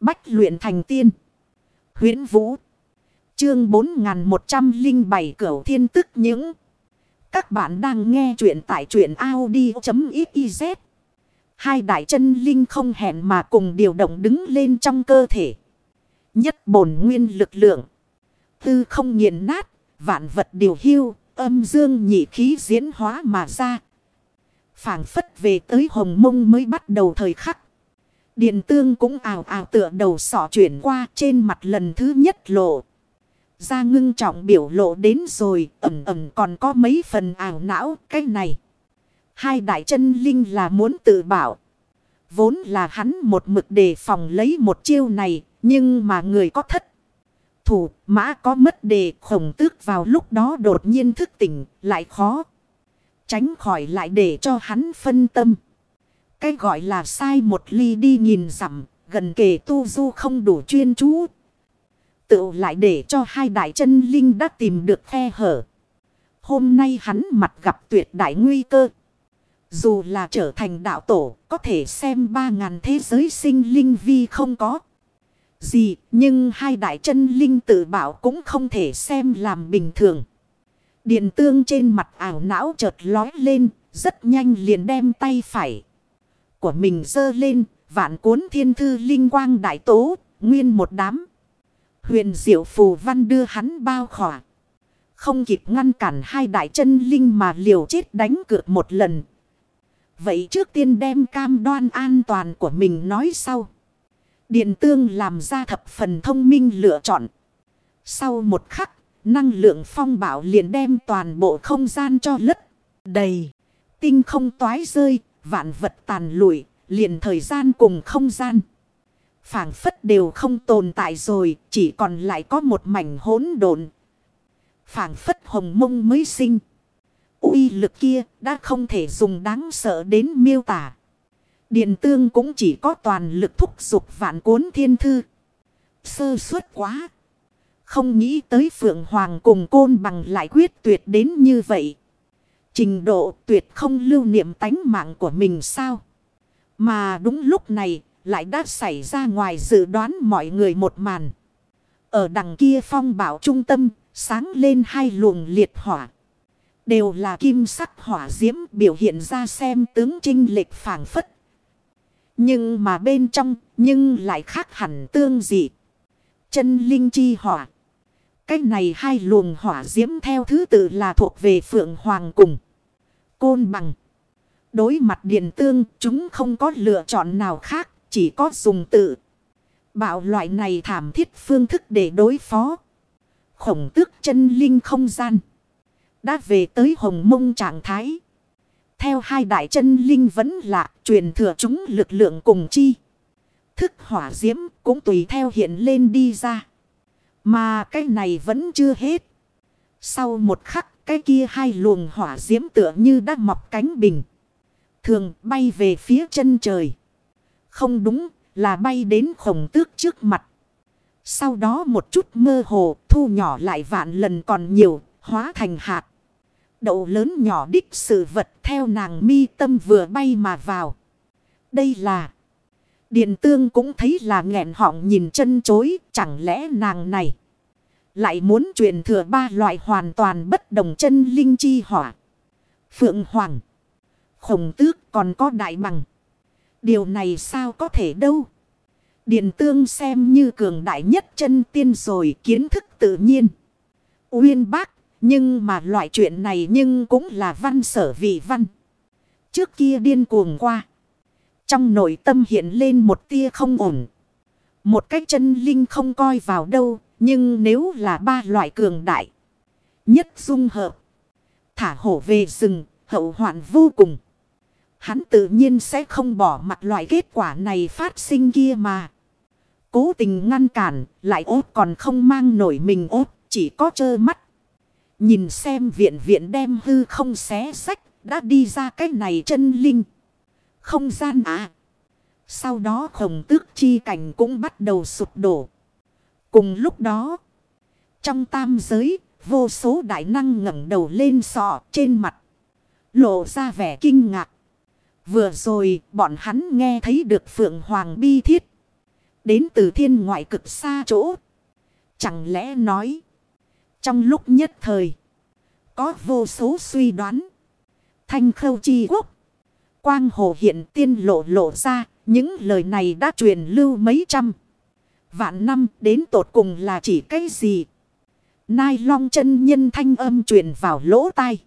Bách luyện thành tiên. huyễn Vũ. Chương 4107 Cửu Thiên Tức Những. Các bạn đang nghe truyện tại truyện Audi.xyz. Hai đại chân linh không hẹn mà cùng điều động đứng lên trong cơ thể. Nhất bổn nguyên lực lượng. Tư không nghiền nát, vạn vật điều hưu, âm dương nhị khí diễn hóa mà ra. phảng phất về tới hồng mông mới bắt đầu thời khắc. Điện tương cũng ảo ảo tựa đầu sỏ chuyển qua trên mặt lần thứ nhất lộ. Ra ngưng trọng biểu lộ đến rồi, ẩm ẩm còn có mấy phần ảo não, cái này. Hai đại chân linh là muốn tự bảo. Vốn là hắn một mực đề phòng lấy một chiêu này, nhưng mà người có thất. Thủ, mã có mất đề khổng tước vào lúc đó đột nhiên thức tỉnh, lại khó. Tránh khỏi lại để cho hắn phân tâm. Cái gọi là sai một ly đi nhìn dặm gần kề tu du không đủ chuyên chú. Tự lại để cho hai đại chân linh đã tìm được khe hở. Hôm nay hắn mặt gặp tuyệt đại nguy cơ. Dù là trở thành đạo tổ, có thể xem ba ngàn thế giới sinh linh vi không có gì, nhưng hai đại chân linh tự bảo cũng không thể xem làm bình thường. Điện tương trên mặt ảo não chợt lói lên, rất nhanh liền đem tay phải của mình dơ lên, vạn cuốn thiên thư linh quang đại tố, nguyên một đám. Huyền diệu phù văn đưa hắn bao khỏa. Không kịp ngăn cản hai đại chân linh mà liều chết đánh cược một lần. Vậy trước tiên đem cam đoan an toàn của mình nói sau. Điện tương làm ra thập phần thông minh lựa chọn. Sau một khắc, năng lượng phong bảo liền đem toàn bộ không gian cho lất đầy. Tinh không toái rơi, vạn vật tàn lụi, liền thời gian cùng không gian. phảng phất đều không tồn tại rồi, chỉ còn lại có một mảnh hỗn độn. phảng phất hồng mông mới sinh. uy lực kia đã không thể dùng đáng sợ đến miêu tả. Điện tương cũng chỉ có toàn lực thúc giục vạn cuốn thiên thư. Sơ suất quá. Không nghĩ tới Phượng Hoàng cùng côn bằng lại quyết tuyệt đến như vậy. Trình độ tuyệt không lưu niệm tánh mạng của mình sao? Mà đúng lúc này, lại đã xảy ra ngoài dự đoán mọi người một màn. Ở đằng kia phong bảo trung tâm, sáng lên hai luồng liệt hỏa. Đều là kim sắc hỏa diễm biểu hiện ra xem tướng trinh lệch phảng phất. Nhưng mà bên trong, nhưng lại khác hẳn tương dị. Chân linh chi hỏa. Cách này hai luồng hỏa diễm theo thứ tự là thuộc về Phượng Hoàng cùng. Côn bằng. Đối mặt điện tương, chúng không có lựa chọn nào khác. Chỉ có dùng tự. Bạo loại này thảm thiết phương thức để đối phó. Khổng tước chân linh không gian. Đã về tới hồng mông trạng thái. Theo hai đại chân linh vẫn lạ truyền thừa chúng lực lượng cùng chi. Thức hỏa diễm cũng tùy theo hiện lên đi ra. Mà cái này vẫn chưa hết. Sau một khắc, cái kia hai luồng hỏa diễm tựa như đã mọc cánh bình. Thường bay về phía chân trời. Không đúng, là bay đến khổng tước trước mặt. Sau đó một chút mơ hồ, thu nhỏ lại vạn lần còn nhiều, hóa thành hạt. Đậu lớn nhỏ đích sự vật theo nàng mi tâm vừa bay mà vào. Đây là. Điền tương cũng thấy là nghẹn họng nhìn chân chối. Chẳng lẽ nàng này. Lại muốn truyền thừa ba loại hoàn toàn bất đồng chân linh chi hỏa. Phượng Hoàng. Khổng tước còn có đại bằng. Điều này sao có thể đâu. Điền tương xem như cường đại nhất chân tiên rồi, kiến thức tự nhiên. Uyên bác, nhưng mà loại chuyện này nhưng cũng là văn sở vị văn. Trước kia điên cuồng qua. Trong nội tâm hiện lên một tia không ổn. Một cách chân linh không coi vào đâu. Nhưng nếu là ba loại cường đại. Nhất dung hợp. Thả hổ về rừng. Hậu hoạn vô cùng. Hắn tự nhiên sẽ không bỏ mặt loại kết quả này phát sinh kia mà. Cố tình ngăn cản. Lại ốt còn không mang nổi mình ốt. Chỉ có trơ mắt. Nhìn xem viện viện đem hư không xé sách, đã đi ra cái này chân linh. Không gian à. Sau đó khổng tước chi cảnh cũng bắt đầu sụp đổ. Cùng lúc đó, trong tam giới, vô số đại năng ngẩng đầu lên sọ trên mặt. Lộ ra vẻ kinh ngạc. Vừa rồi, bọn hắn nghe thấy được Phượng Hoàng bi thiết. Đến từ thiên ngoại cực xa chỗ. Chẳng lẽ nói. Trong lúc nhất thời. Có vô số suy đoán. Thanh khâu chi quốc. Quang hồ hiện tiên lộ lộ ra. Những lời này đã truyền lưu mấy trăm. Vạn năm, đến tột cùng là chỉ cái gì? Nai long chân nhân thanh âm truyền vào lỗ tai.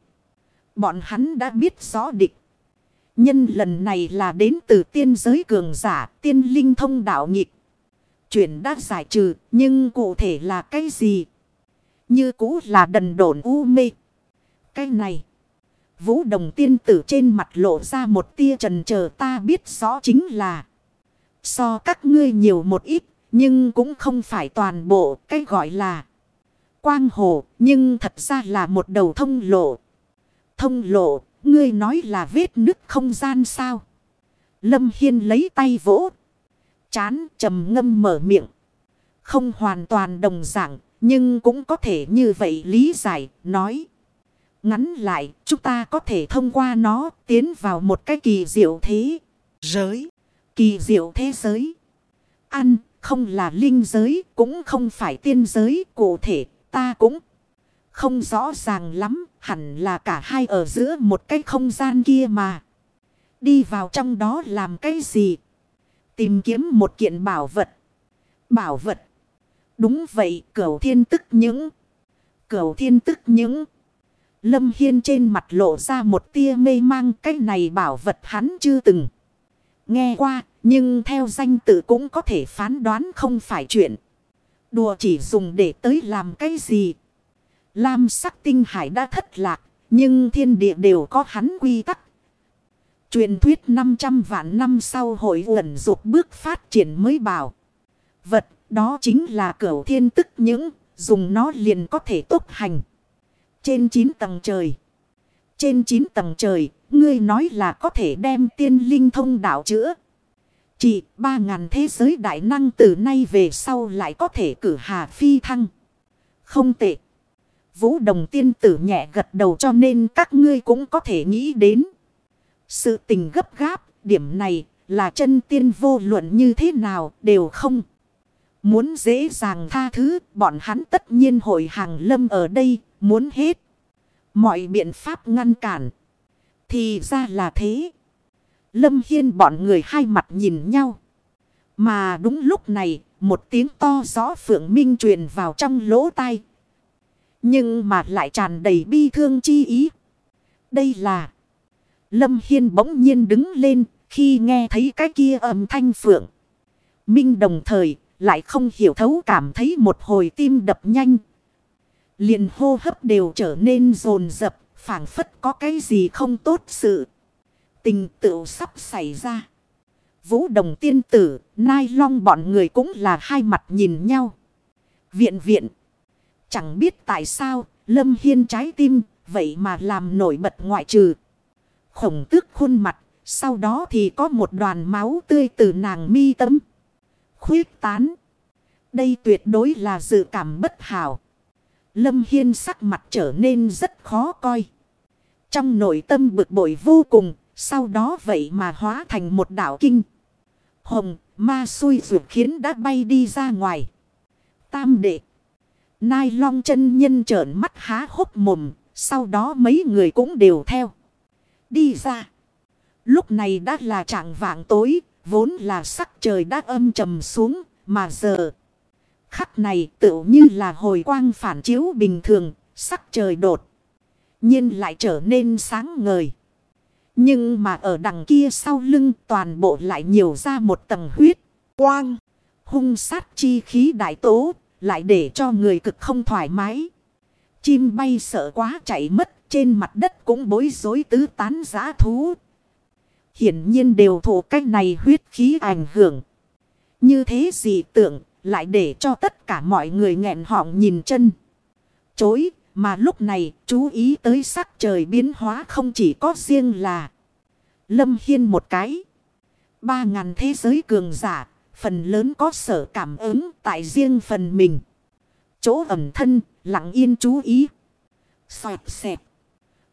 Bọn hắn đã biết rõ địch. Nhân lần này là đến từ tiên giới cường giả, tiên linh thông đạo nhịp. Chuyện đã giải trừ, nhưng cụ thể là cái gì? Như cũ là đần đổn u mê. Cái này. Vũ đồng tiên tử trên mặt lộ ra một tia trần chờ ta biết rõ chính là. So các ngươi nhiều một ít. Nhưng cũng không phải toàn bộ, cái gọi là. Quang hồ. Nhưng thật ra là một đầu thông lộ. Thông lộ. Ngươi nói là vết nứt không gian sao. Lâm Hiên lấy tay vỗ. Chán trầm ngâm mở miệng. Không hoàn toàn đồng dạng. Nhưng cũng có thể như vậy lý giải. Nói. Ngắn lại, chúng ta có thể thông qua nó tiến vào một cái kỳ diệu thế giới. Kỳ diệu thế giới. Ăn, không là linh giới, cũng không phải tiên giới, cụ thể, ta cũng không rõ ràng lắm, hẳn là cả hai ở giữa một cái không gian kia mà. Đi vào trong đó làm cái gì? Tìm kiếm một kiện bảo vật. Bảo vật. Đúng vậy, cửu thiên tức những. Cửu thiên tức những. Lâm Hiên trên mặt lộ ra một tia mê mang cái này bảo vật hắn chưa từng. Nghe qua, nhưng theo danh tự cũng có thể phán đoán không phải chuyện. Đùa chỉ dùng để tới làm cái gì. Lam sắc tinh hải đã thất lạc, nhưng thiên địa đều có hắn quy tắc. Truyền thuyết 500 vạn năm sau hội ẩn dục bước phát triển mới bảo. Vật đó chính là cửu thiên tức những, dùng nó liền có thể tốt hành. Trên 9 tầng trời. Trên 9 tầng trời, ngươi nói là có thể đem tiên linh thông đạo chữa. Chỉ ba ngàn thế giới đại năng từ nay về sau lại có thể cử hà phi thăng. Không tệ. Vũ đồng tiên tử nhẹ gật đầu cho nên các ngươi cũng có thể nghĩ đến. Sự tình gấp gáp, điểm này là chân tiên vô luận như thế nào đều không. Muốn dễ dàng tha thứ, bọn hắn tất nhiên hội hàng lâm ở đây, muốn hết. Mọi biện pháp ngăn cản. Thì ra là thế. Lâm Hiên bọn người hai mặt nhìn nhau. Mà đúng lúc này, một tiếng to gió phượng minh truyền vào trong lỗ tai. Nhưng mà lại tràn đầy bi thương chi ý. Đây là... Lâm Hiên bỗng nhiên đứng lên khi nghe thấy cái kia âm thanh phượng. Minh đồng thời lại không hiểu thấu cảm thấy một hồi tim đập nhanh liền hô hấp đều trở nên rồn rập, phảng phất có cái gì không tốt sự tình tự sắp xảy ra. Vũ đồng tiên tử, nai long bọn người cũng là hai mặt nhìn nhau. Viện viện. Chẳng biết tại sao, lâm hiên trái tim, vậy mà làm nổi bật ngoại trừ. Khổng tước khuôn mặt, sau đó thì có một đoàn máu tươi từ nàng mi tâm. Khuyết tán. Đây tuyệt đối là dự cảm bất hảo. Lâm Hiên sắc mặt trở nên rất khó coi. Trong nội tâm bực bội vô cùng, sau đó vậy mà hóa thành một đảo kinh. Hồng, ma xui rượt khiến đã bay đi ra ngoài. Tam đệ. Nai long chân nhân trợn mắt há hốc mồm. Sau đó mấy người cũng đều theo. Đi ra. Lúc này đã là trạng vạng tối. Vốn là sắc trời đã âm trầm xuống. Mà giờ. Khắc này tựu như là hồi quang phản chiếu bình thường. Sắc trời đột. nhiên lại trở nên sáng ngời. Nhưng mà ở đằng kia sau lưng toàn bộ lại nhiều ra một tầng huyết, quang, hung sát chi khí đại tố, lại để cho người cực không thoải mái. Chim bay sợ quá chạy mất, trên mặt đất cũng bối rối tứ tán giã thú. Hiển nhiên đều thụ cách này huyết khí ảnh hưởng. Như thế gì tưởng, lại để cho tất cả mọi người nghẹn họng nhìn chân. Chối, mà lúc này chú ý tới sắc trời biến hóa không chỉ có riêng là Lâm Hiên một cái. Ba ngàn thế giới cường giả. Phần lớn có sở cảm ứng tại riêng phần mình. Chỗ ẩm thân lặng yên chú ý. Xoẹt xẹp.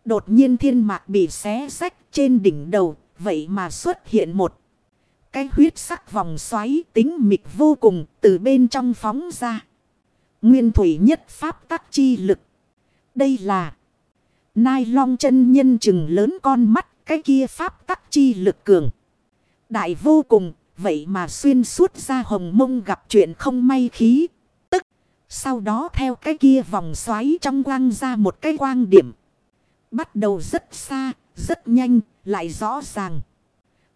Đột nhiên thiên mạc bị xé sách trên đỉnh đầu. Vậy mà xuất hiện một. Cái huyết sắc vòng xoáy tính mịch vô cùng từ bên trong phóng ra. Nguyên thủy nhất pháp tắc chi lực. Đây là Nai long chân nhân chừng lớn con mắt cái kia pháp tắc chi lực cường. Đại vô cùng vậy mà xuyên suốt ra hồng mông gặp chuyện không may khí. Tức sau đó theo cái kia vòng xoáy trong quang ra một cái quang điểm. Bắt đầu rất xa, rất nhanh, lại rõ ràng.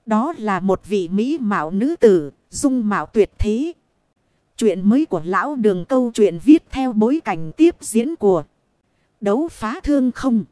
Đó là một vị mỹ mạo nữ tử, dung mạo tuyệt thế. Chuyện mới của lão đường câu chuyện viết theo bối cảnh tiếp diễn của đấu phá thương không.